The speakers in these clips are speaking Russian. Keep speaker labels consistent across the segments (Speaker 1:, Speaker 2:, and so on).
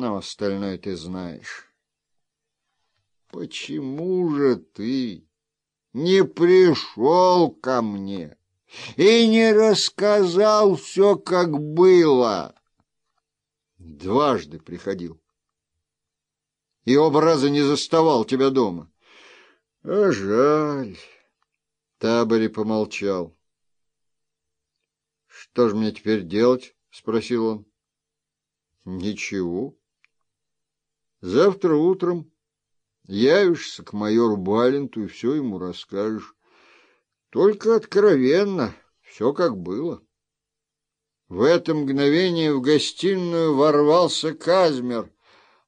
Speaker 1: но остальное ты знаешь. Почему же ты не пришел ко мне и не рассказал все, как было? Дважды приходил. И оба раза не заставал тебя дома. А жаль. Табори помолчал. Что же мне теперь делать? — спросил он. — Ничего. Завтра утром явишься к майору Баленту и все ему расскажешь. Только откровенно, все как было. В это мгновение в гостиную ворвался Казмер.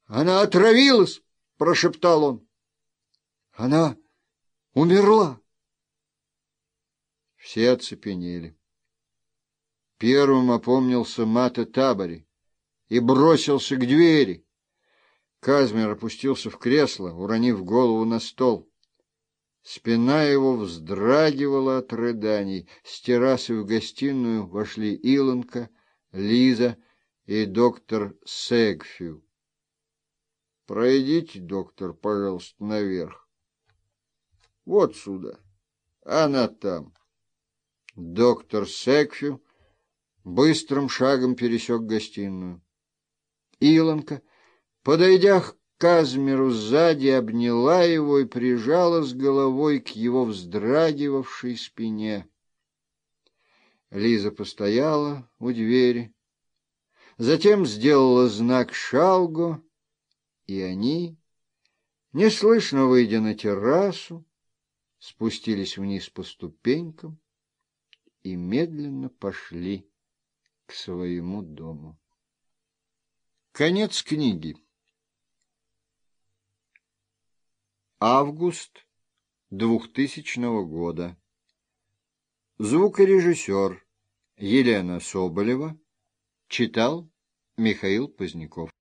Speaker 1: «Она отравилась!» — прошептал он. «Она умерла!» Все оцепенели. Первым опомнился Мата Табори и бросился к двери. Казмер опустился в кресло, уронив голову на стол. Спина его вздрагивала от рыданий. С террасы в гостиную вошли Илонка, Лиза и доктор Сегфю. — Пройдите, доктор, пожалуйста, наверх. — Вот сюда. Она там. Доктор Сегфю быстрым шагом пересек гостиную. Илонка, подойдя к Казмеру сзади, обняла его и прижала с головой к его вздрагивавшей спине. Лиза постояла у двери, затем сделала знак Шалго, и они, неслышно выйдя на террасу, спустились вниз по ступенькам и медленно пошли к своему дому. Конец книги. Август 2000 года. Звукорежиссер Елена Соболева читал Михаил Поздняков.